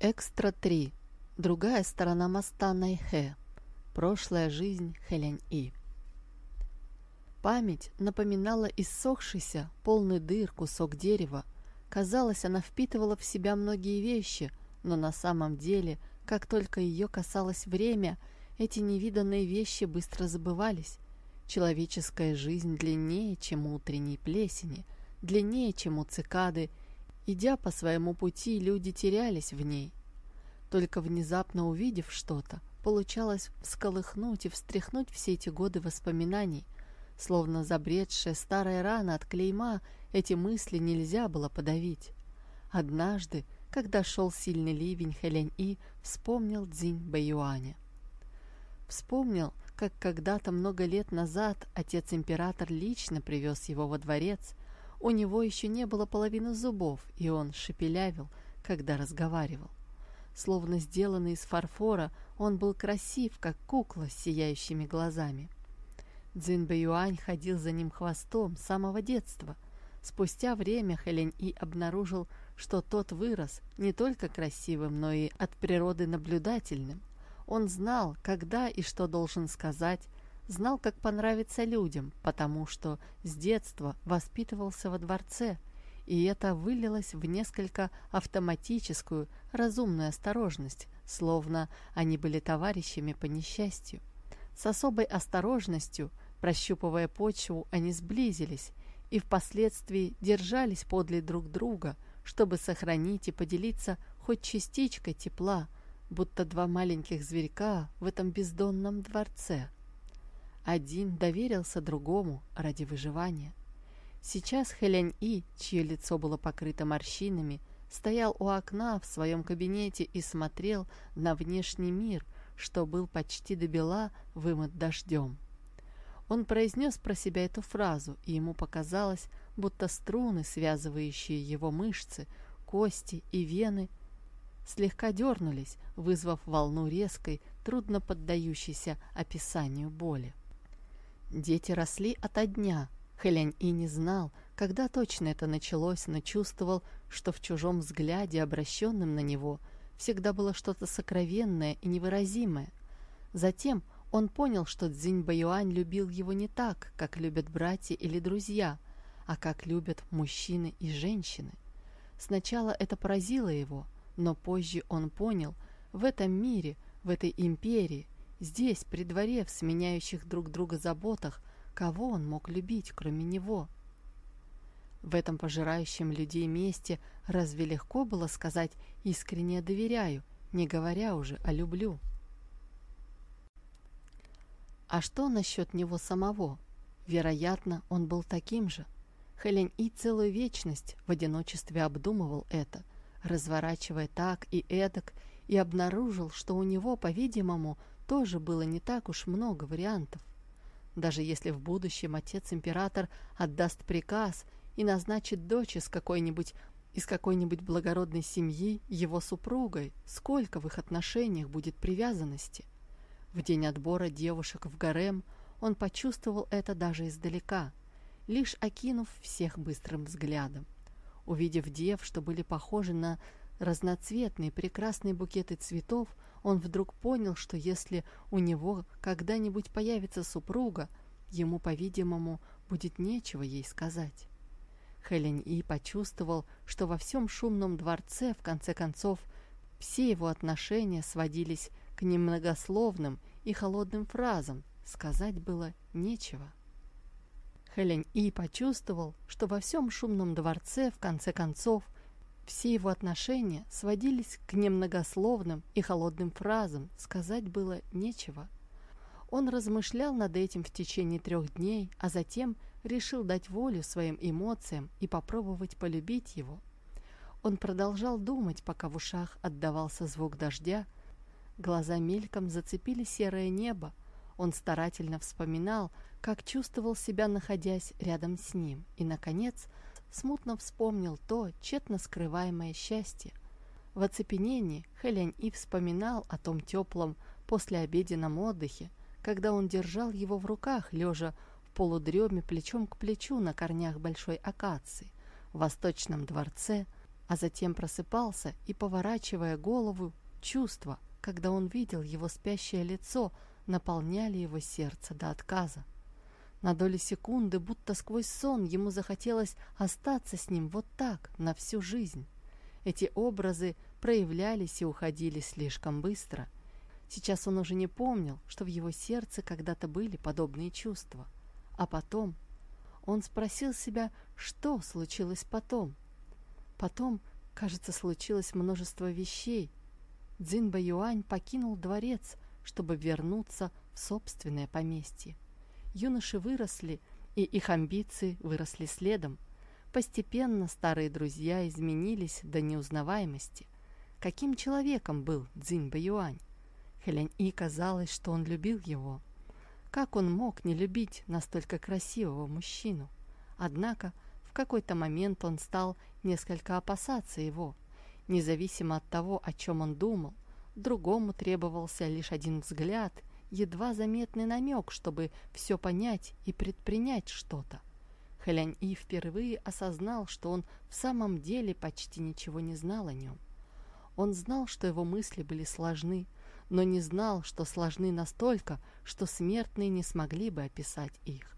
Экстра 3. Другая сторона моста Найхэ. Прошлая жизнь Хэлянь-И. Память напоминала иссохшийся, полный дыр кусок дерева. Казалось, она впитывала в себя многие вещи, но на самом деле, как только ее касалось время, эти невиданные вещи быстро забывались. Человеческая жизнь длиннее, чем утренней плесени, длиннее, чем у цикады, Идя по своему пути, люди терялись в ней. Только внезапно увидев что-то, получалось всколыхнуть и встряхнуть все эти годы воспоминаний. Словно забредшая старая рана от клейма, эти мысли нельзя было подавить. Однажды, когда шел сильный ливень, Хэлянь И вспомнил Цзинь Бэюаня. Вспомнил, как когда-то много лет назад отец-император лично привез его во дворец, у него еще не было половины зубов, и он шепелявил, когда разговаривал. Словно сделанный из фарфора, он был красив, как кукла с сияющими глазами. Цзин Бэюань ходил за ним хвостом с самого детства. Спустя время Хэлянь И обнаружил, что тот вырос не только красивым, но и от природы наблюдательным. Он знал, когда и что должен сказать, знал, как понравиться людям, потому что с детства воспитывался во дворце, и это вылилось в несколько автоматическую, разумную осторожность, словно они были товарищами по несчастью. С особой осторожностью, прощупывая почву, они сблизились и впоследствии держались подле друг друга, чтобы сохранить и поделиться хоть частичкой тепла, будто два маленьких зверька в этом бездонном дворце. Один доверился другому ради выживания. Сейчас Хэлянь-И, чье лицо было покрыто морщинами, стоял у окна в своем кабинете и смотрел на внешний мир, что был почти до бела вымыт дождем. Он произнес про себя эту фразу, и ему показалось, будто струны, связывающие его мышцы, кости и вены, слегка дернулись, вызвав волну резкой, трудно поддающейся описанию боли. Дети росли ото дня. Хэлянь и не знал, когда точно это началось, но чувствовал, что в чужом взгляде, обращенном на него, всегда было что-то сокровенное и невыразимое. Затем он понял, что Цзинь Баюань любил его не так, как любят братья или друзья, а как любят мужчины и женщины. Сначала это поразило его, но позже он понял, в этом мире, в этой империи – Здесь, при дворе, в сменяющих друг друга заботах, кого он мог любить, кроме него? В этом пожирающем людей месте разве легко было сказать «искренне доверяю», не говоря уже о «люблю»? А что насчет него самого? Вероятно, он был таким же. Хелен и целую вечность в одиночестве обдумывал это, разворачивая так и эдак, и обнаружил, что у него, по-видимому, тоже было не так уж много вариантов. Даже если в будущем отец-император отдаст приказ и назначит дочь из какой-нибудь из какой-нибудь благородной семьи его супругой, сколько в их отношениях будет привязанности. В день отбора девушек в гарем он почувствовал это даже издалека, лишь окинув всех быстрым взглядом. Увидев дев, что были похожи на разноцветные прекрасные букеты цветов, он вдруг понял, что если у него когда-нибудь появится супруга, ему, по-видимому, будет нечего ей сказать. Хелен И почувствовал, что во всем шумном дворце, в конце концов, все его отношения сводились к немногословным и холодным фразам, сказать было нечего. Хелен И почувствовал, что во всем шумном дворце, в конце концов, все его отношения сводились к немногословным и холодным фразам, сказать было нечего. Он размышлял над этим в течение трех дней, а затем решил дать волю своим эмоциям и попробовать полюбить его. Он продолжал думать, пока в ушах отдавался звук дождя. Глаза мельком зацепили серое небо. Он старательно вспоминал, как чувствовал себя, находясь рядом с ним, и, наконец, смутно вспомнил то тщетно скрываемое счастье. В оцепенении Хэлянь И вспоминал о том теплом послеобеденном отдыхе, когда он держал его в руках, лежа в полудреме плечом к плечу на корнях большой акации, в восточном дворце, а затем просыпался и, поворачивая голову, чувства, когда он видел его спящее лицо, наполняли его сердце до отказа. На долю секунды, будто сквозь сон, ему захотелось остаться с ним вот так, на всю жизнь. Эти образы проявлялись и уходили слишком быстро. Сейчас он уже не помнил, что в его сердце когда-то были подобные чувства. А потом он спросил себя, что случилось потом. Потом, кажется, случилось множество вещей. Цзиньба Юань покинул дворец, чтобы вернуться в собственное поместье. Юноши выросли, и их амбиции выросли следом. Постепенно старые друзья изменились до неузнаваемости. Каким человеком был Цзинь Бэюань? Хэлянь И казалось, что он любил его. Как он мог не любить настолько красивого мужчину? Однако в какой-то момент он стал несколько опасаться его. Независимо от того, о чем он думал, другому требовался лишь один взгляд, едва заметный намек, чтобы все понять и предпринять что-то. Хэлянь И впервые осознал, что он в самом деле почти ничего не знал о нем. Он знал, что его мысли были сложны, но не знал, что сложны настолько, что смертные не смогли бы описать их.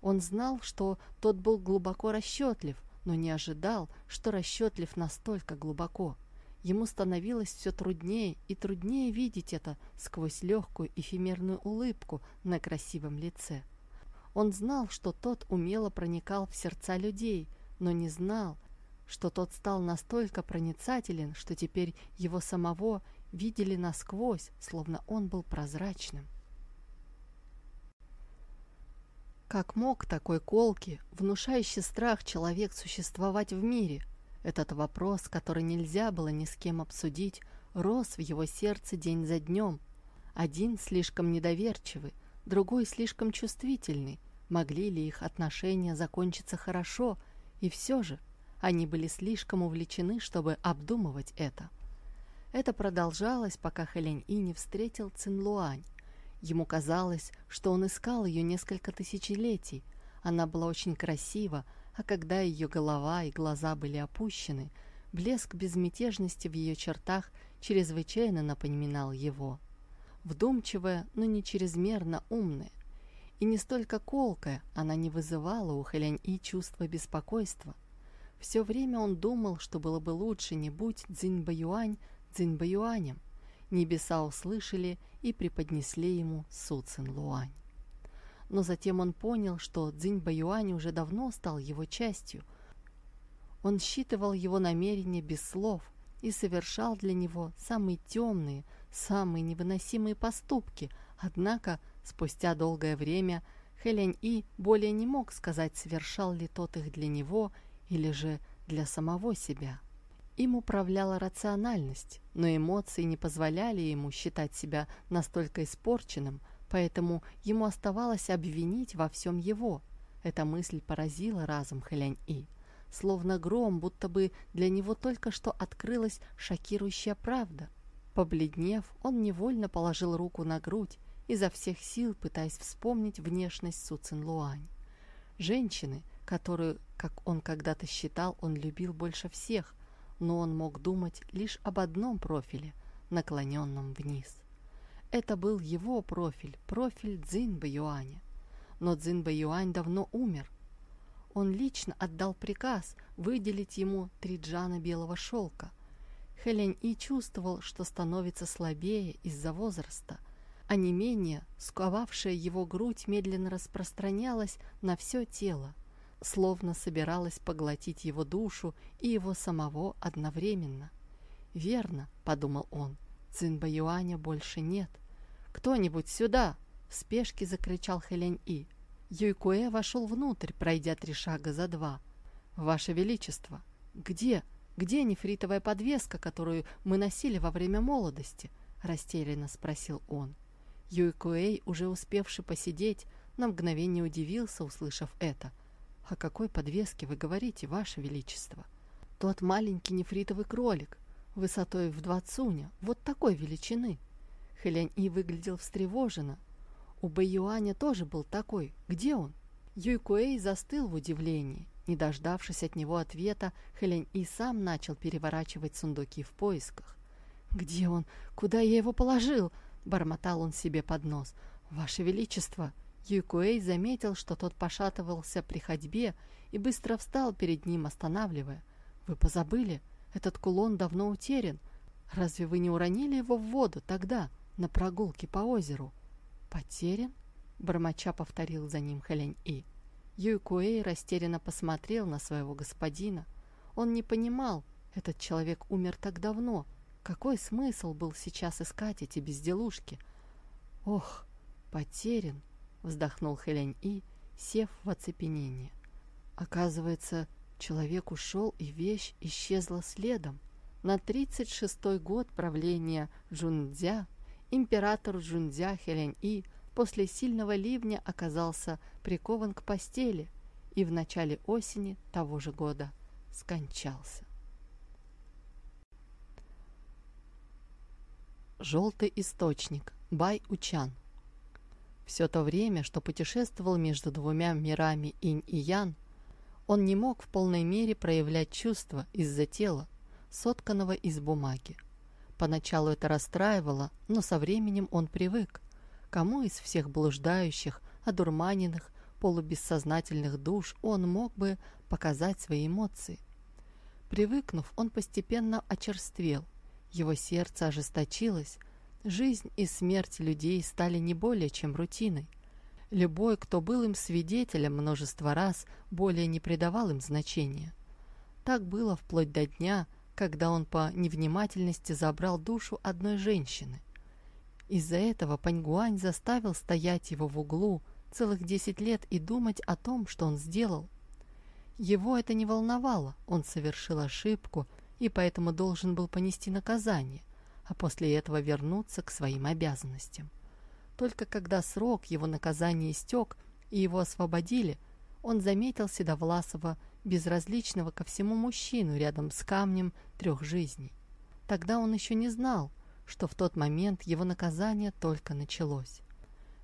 Он знал, что тот был глубоко расчетлив, но не ожидал, что расчетлив настолько глубоко. Ему становилось все труднее и труднее видеть это сквозь легкую эфемерную улыбку на красивом лице. Он знал, что тот умело проникал в сердца людей, но не знал, что тот стал настолько проницателен, что теперь его самого видели насквозь, словно он был прозрачным. Как мог такой колки, внушающий страх человек существовать в мире – этот вопрос, который нельзя было ни с кем обсудить, рос в его сердце день за днем. Один слишком недоверчивый, другой слишком чувствительный. Могли ли их отношения закончиться хорошо? И все же они были слишком увлечены, чтобы обдумывать это. Это продолжалось, пока Хэлянь И не встретил Цинлуань. Ему казалось, что он искал ее несколько тысячелетий. Она была очень красива, а когда ее голова и глаза были опущены, блеск безмятежности в ее чертах чрезвычайно напоминал его. Вдумчивая, но не чрезмерно умная. И не столько колкая, она не вызывала у Хэлянь-И чувства беспокойства. Все время он думал, что было бы лучше не будь Цзиньбаюань Цзиньбаюанем. Небеса услышали и преподнесли ему Су Цин Луань но затем он понял, что Цзинь Баюань уже давно стал его частью. Он считывал его намерения без слов и совершал для него самые темные, самые невыносимые поступки, однако спустя долгое время Хэлянь И более не мог сказать, совершал ли тот их для него или же для самого себя. Им управляла рациональность, но эмоции не позволяли ему считать себя настолько испорченным, поэтому ему оставалось обвинить во всем его. Эта мысль поразила разум Хэлянь-И. Словно гром, будто бы для него только что открылась шокирующая правда. Побледнев, он невольно положил руку на грудь, изо всех сил пытаясь вспомнить внешность Су Цин Луань. Женщины, которую, как он когда-то считал, он любил больше всех, но он мог думать лишь об одном профиле, наклоненном вниз. Это был его профиль, профиль Цзин Бэюаня. Но Цзин Бэюань давно умер. Он лично отдал приказ выделить ему три джана белого шелка. Хэлянь И чувствовал, что становится слабее из-за возраста, а не менее сковавшая его грудь медленно распространялась на все тело, словно собиралась поглотить его душу и его самого одновременно. «Верно», — подумал он, — «Цинба Юаня больше нет». «Кто-нибудь сюда!» — в спешке закричал Хэлянь-И. Юйкуэ вошел внутрь, пройдя три шага за два. «Ваше Величество! Где? Где нефритовая подвеска, которую мы носили во время молодости?» — растерянно спросил он. Юйкуэй, уже успевший посидеть, на мгновение удивился, услышав это. «О какой подвеске вы говорите, Ваше Величество?» «Тот маленький нефритовый кролик, высотой в два цуня, вот такой величины», Хэлянь-И выглядел встревоженно. У Бэюаня тоже был такой. Где он? Юйкуэй застыл в удивлении. Не дождавшись от него ответа, Хелень и сам начал переворачивать сундуки в поисках. «Где он? Куда я его положил?» — бормотал он себе под нос. «Ваше Величество!» Юйкуэй заметил, что тот пошатывался при ходьбе и быстро встал перед ним, останавливая. «Вы позабыли? Этот кулон давно утерян. Разве вы не уронили его в воду тогда, на прогулке по озеру?» «Потерян?» — бормоча повторил за ним Хэлянь-И. Юйкуэй растерянно посмотрел на своего господина. Он не понимал, этот человек умер так давно. Какой смысл был сейчас искать эти безделушки? «Ох, потерян!» вздохнул Хэлянь И, сев в оцепенение. Оказывается, человек ушел, и вещь исчезла следом. На 36-й год правления Джунцзя император Джунцзя Хэлянь И после сильного ливня оказался прикован к постели и в начале осени того же года скончался. Желтый источник. Бай Учан. Все то время, что путешествовал между двумя мирами инь и ян, он не мог в полной мере проявлять чувства из-за тела, сотканного из бумаги. Поначалу это расстраивало, но со временем он привык. Кому из всех блуждающих, одурманенных, полубессознательных душ он мог бы показать свои эмоции? Привыкнув, он постепенно очерствел, его сердце ожесточилось, Жизнь и смерть людей стали не более чем рутиной. Любой, кто был им свидетелем множество раз, более не придавал им значения. Так было вплоть до дня, когда он по невнимательности забрал душу одной женщины. Из-за этого Паньгуань заставил стоять его в углу целых десять лет и думать о том, что он сделал. Его это не волновало, он совершил ошибку и поэтому должен был понести наказание – а после этого вернуться к своим обязанностям. Только когда срок его наказания истек и его освободили, он заметил Седовласова, безразличного ко всему мужчину рядом с камнем трех жизней. Тогда он еще не знал, что в тот момент его наказание только началось.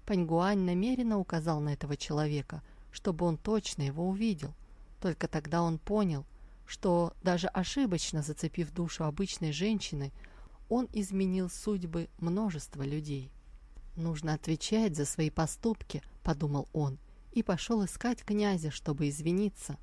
Паньгуань намеренно указал на этого человека, чтобы он точно его увидел. Только тогда он понял, что даже ошибочно зацепив душу обычной женщины, он изменил судьбы множества людей. «Нужно отвечать за свои поступки», — подумал он, и пошел искать князя, чтобы извиниться,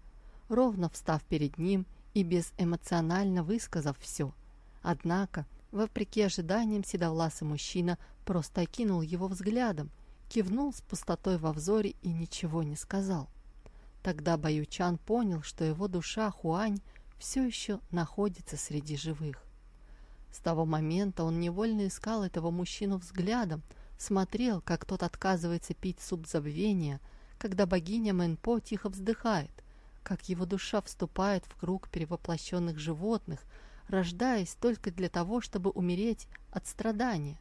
ровно встав перед ним и безэмоционально высказав все. Однако, вопреки ожиданиям, седовласый мужчина просто окинул его взглядом, кивнул с пустотой во взоре и ничего не сказал. Тогда Баючан понял, что его душа Хуань все еще находится среди живых. С того момента он невольно искал этого мужчину взглядом, смотрел, как тот отказывается пить суп забвения, когда богиня Мэнпо тихо вздыхает, как его душа вступает в круг перевоплощенных животных, рождаясь только для того, чтобы умереть от страдания.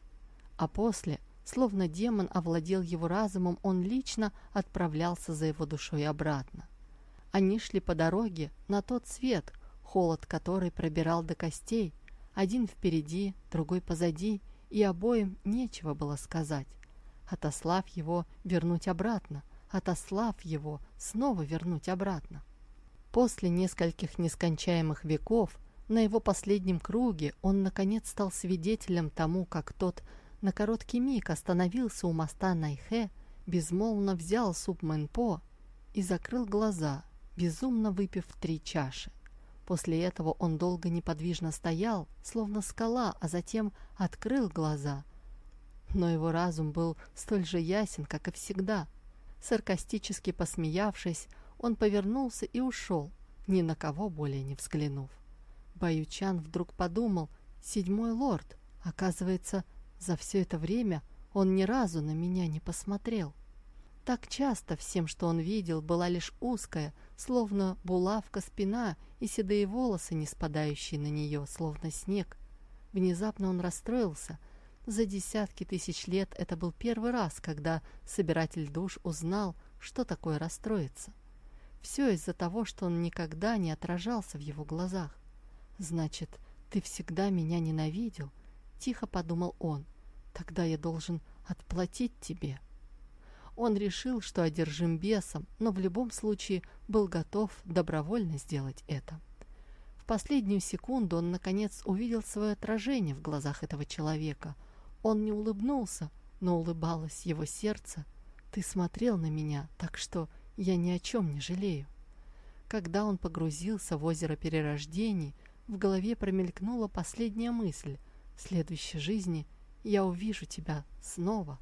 А после, словно демон овладел его разумом, он лично отправлялся за его душой обратно. Они шли по дороге на тот свет, холод который пробирал до костей, один впереди, другой позади, и обоим нечего было сказать. Отослав его, вернуть обратно, отослав его, снова вернуть обратно. После нескольких нескончаемых веков на его последнем круге он, наконец, стал свидетелем тому, как тот на короткий миг остановился у моста Найхе, безмолвно взял суп Мэнпо и закрыл глаза, безумно выпив три чаши. После этого он долго неподвижно стоял, словно скала, а затем открыл глаза. Но его разум был столь же ясен, как и всегда. Саркастически посмеявшись, он повернулся и ушел, ни на кого более не взглянув. Баючан вдруг подумал, седьмой лорд, оказывается, за все это время он ни разу на меня не посмотрел. Так часто всем, что он видел, была лишь узкая, словно булавка спина и седые волосы, не спадающие на нее, словно снег. Внезапно он расстроился. За десятки тысяч лет это был первый раз, когда собиратель душ узнал, что такое расстроиться. Все из-за того, что он никогда не отражался в его глазах. «Значит, ты всегда меня ненавидел?» — тихо подумал он. «Тогда я должен отплатить тебе». Он решил, что одержим бесом, но в любом случае был готов добровольно сделать это. В последнюю секунду он, наконец, увидел свое отражение в глазах этого человека. Он не улыбнулся, но улыбалось его сердце. «Ты смотрел на меня, так что я ни о чем не жалею». Когда он погрузился в озеро перерождений, в голове промелькнула последняя мысль. В следующей жизни я увижу тебя снова.